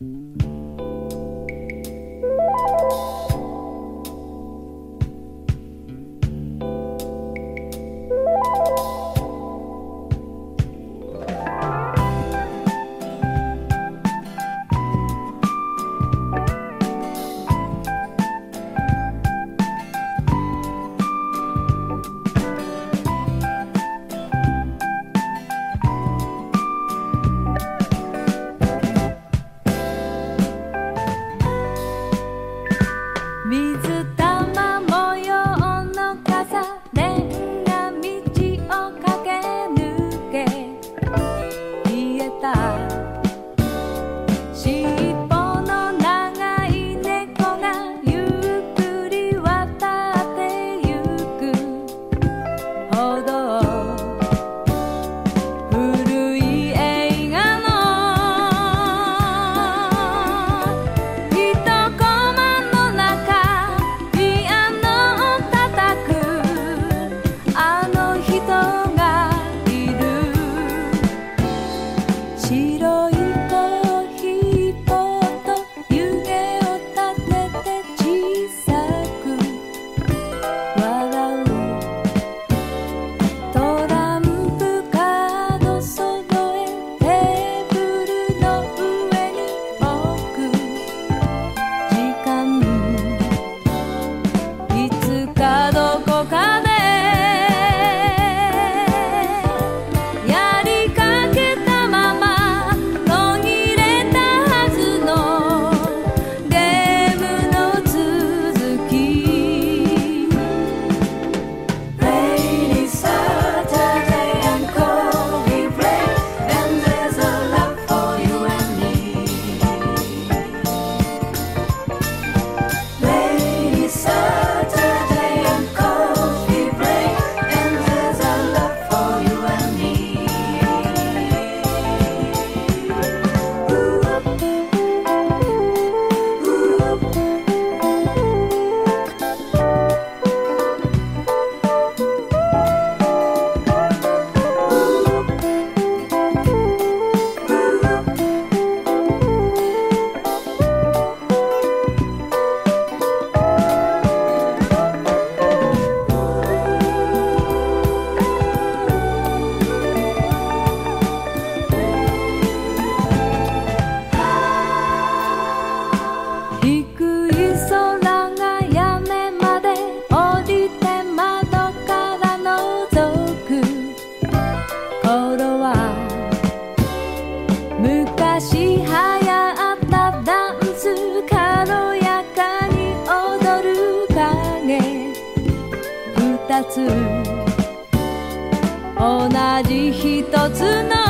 Mm-hmm. 끝 つ。同じ一つの